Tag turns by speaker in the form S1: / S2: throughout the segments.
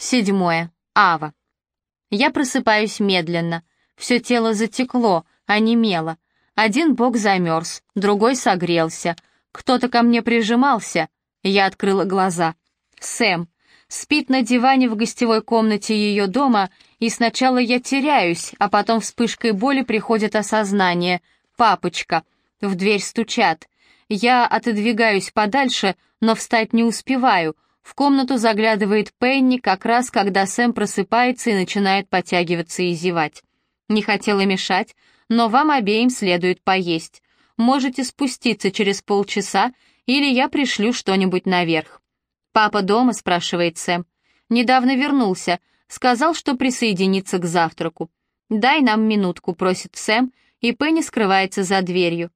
S1: Седьмое. Ава. Я просыпаюсь медленно. Все тело затекло, онемело. Один бок замерз, другой согрелся. Кто-то ко мне прижимался. Я открыла глаза. Сэм. Спит на диване в гостевой комнате ее дома, и сначала я теряюсь, а потом вспышкой боли приходит осознание. «Папочка!» В дверь стучат. Я отодвигаюсь подальше, но встать не успеваю — в комнату заглядывает Пенни как раз, когда Сэм просыпается и начинает потягиваться и зевать. Не хотела мешать, но вам обеим следует поесть. Можете спуститься через полчаса, или я пришлю что-нибудь наверх. «Папа дома?» — спрашивает Сэм. «Недавно вернулся. Сказал, что присоединится к завтраку. «Дай нам минутку», — просит Сэм, и Пенни скрывается за дверью.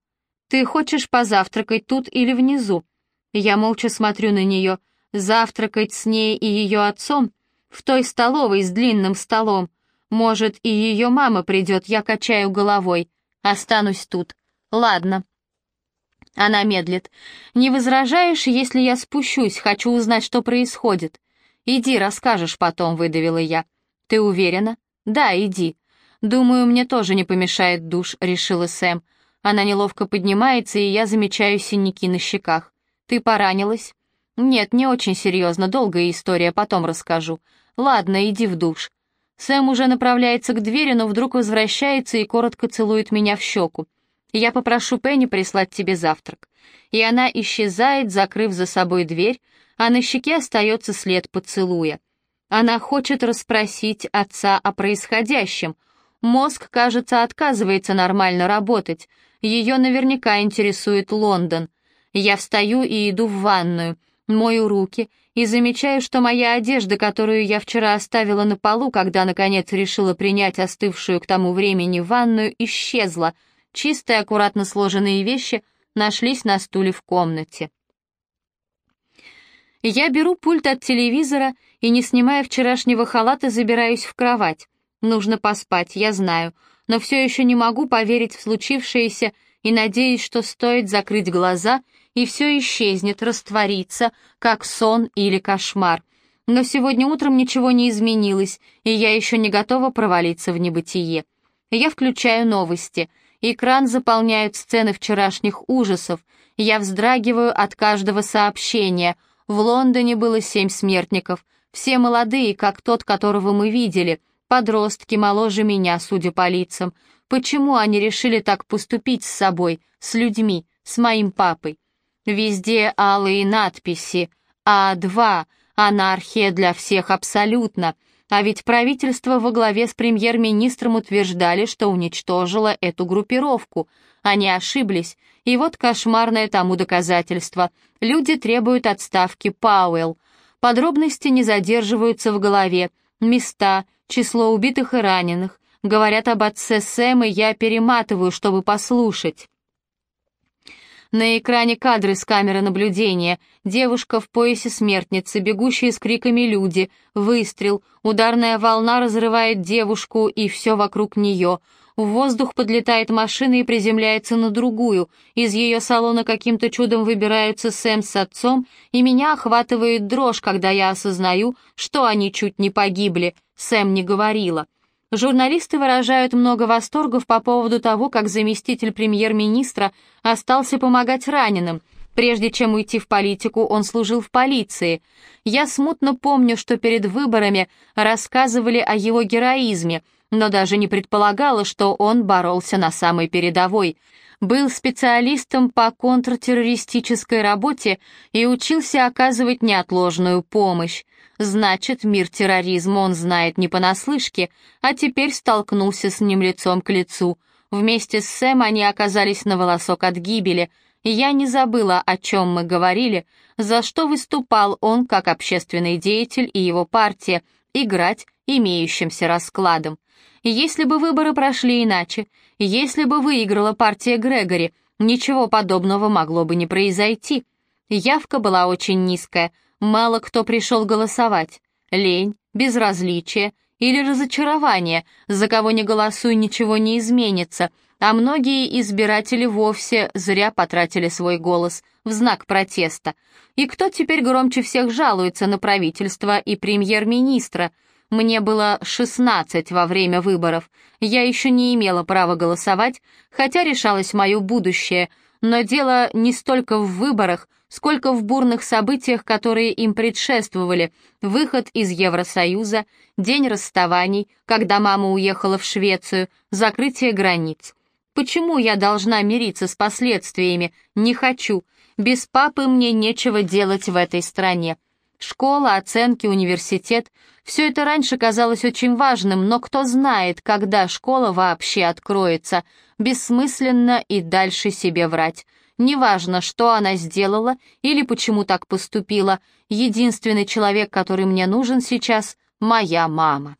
S1: «Ты хочешь позавтракать тут или внизу?» Я молча смотрю на нее — Завтракать с ней и ее отцом в той столовой с длинным столом. Может, и ее мама придет, я качаю головой. Останусь тут. Ладно. Она медлит. «Не возражаешь, если я спущусь? Хочу узнать, что происходит». «Иди, расскажешь потом», — выдавила я. «Ты уверена?» «Да, иди». «Думаю, мне тоже не помешает душ», — решила Сэм. Она неловко поднимается, и я замечаю синяки на щеках. «Ты поранилась?» «Нет, не очень серьезно, долгая история, потом расскажу. Ладно, иди в душ». Сэм уже направляется к двери, но вдруг возвращается и коротко целует меня в щеку. «Я попрошу Пенни прислать тебе завтрак». И она исчезает, закрыв за собой дверь, а на щеке остается след поцелуя. Она хочет расспросить отца о происходящем. Мозг, кажется, отказывается нормально работать. Ее наверняка интересует Лондон. Я встаю и иду в ванную — мою руки и замечаю, что моя одежда, которую я вчера оставила на полу, когда, наконец, решила принять остывшую к тому времени ванную, исчезла. Чистые, аккуратно сложенные вещи нашлись на стуле в комнате. Я беру пульт от телевизора и, не снимая вчерашнего халата, забираюсь в кровать. Нужно поспать, я знаю, но все еще не могу поверить в случившееся и надеюсь, что стоит закрыть глаза — и все исчезнет, растворится, как сон или кошмар. Но сегодня утром ничего не изменилось, и я еще не готова провалиться в небытие. Я включаю новости. Экран заполняют сцены вчерашних ужасов. Я вздрагиваю от каждого сообщения. В Лондоне было семь смертников. Все молодые, как тот, которого мы видели. Подростки моложе меня, судя по лицам. Почему они решили так поступить с собой, с людьми, с моим папой? Везде алые надписи «А2», «Анархия для всех абсолютно», а ведь правительство во главе с премьер-министром утверждали, что уничтожило эту группировку. Они ошиблись, и вот кошмарное тому доказательство. Люди требуют отставки Пауэлл. Подробности не задерживаются в голове. Места, число убитых и раненых. Говорят об отце и я перематываю, чтобы послушать. На экране кадры с камеры наблюдения. Девушка в поясе смертницы, бегущие с криками люди, выстрел, ударная волна разрывает девушку и все вокруг нее. В воздух подлетает машина и приземляется на другую. Из ее салона каким-то чудом выбираются Сэм с отцом, и меня охватывает дрожь, когда я осознаю, что они чуть не погибли. Сэм не говорила. Журналисты выражают много восторгов по поводу того, как заместитель премьер-министра остался помогать раненым. Прежде чем уйти в политику, он служил в полиции. Я смутно помню, что перед выборами рассказывали о его героизме, но даже не предполагала, что он боролся на самой передовой. Был специалистом по контртеррористической работе и учился оказывать неотложную помощь. Значит, мир терроризма он знает не понаслышке, а теперь столкнулся с ним лицом к лицу. Вместе с Сэм они оказались на волосок от гибели. Я не забыла, о чем мы говорили, за что выступал он как общественный деятель и его партия, играть имеющимся раскладом. Если бы выборы прошли иначе, если бы выиграла партия Грегори, ничего подобного могло бы не произойти. Явка была очень низкая — Мало кто пришел голосовать. Лень, безразличие или разочарование, за кого не голосуй, ничего не изменится, а многие избиратели вовсе зря потратили свой голос в знак протеста. И кто теперь громче всех жалуется на правительство и премьер-министра? Мне было 16 во время выборов. Я еще не имела права голосовать, хотя решалось мое будущее, но дело не столько в выборах, сколько в бурных событиях, которые им предшествовали, выход из Евросоюза, день расставаний, когда мама уехала в Швецию, закрытие границ. Почему я должна мириться с последствиями? Не хочу. Без папы мне нечего делать в этой стране. Школа, оценки, университет — все это раньше казалось очень важным, но кто знает, когда школа вообще откроется. Бессмысленно и дальше себе врать. Неважно, что она сделала или почему так поступила, единственный человек, который мне нужен сейчас — моя мама.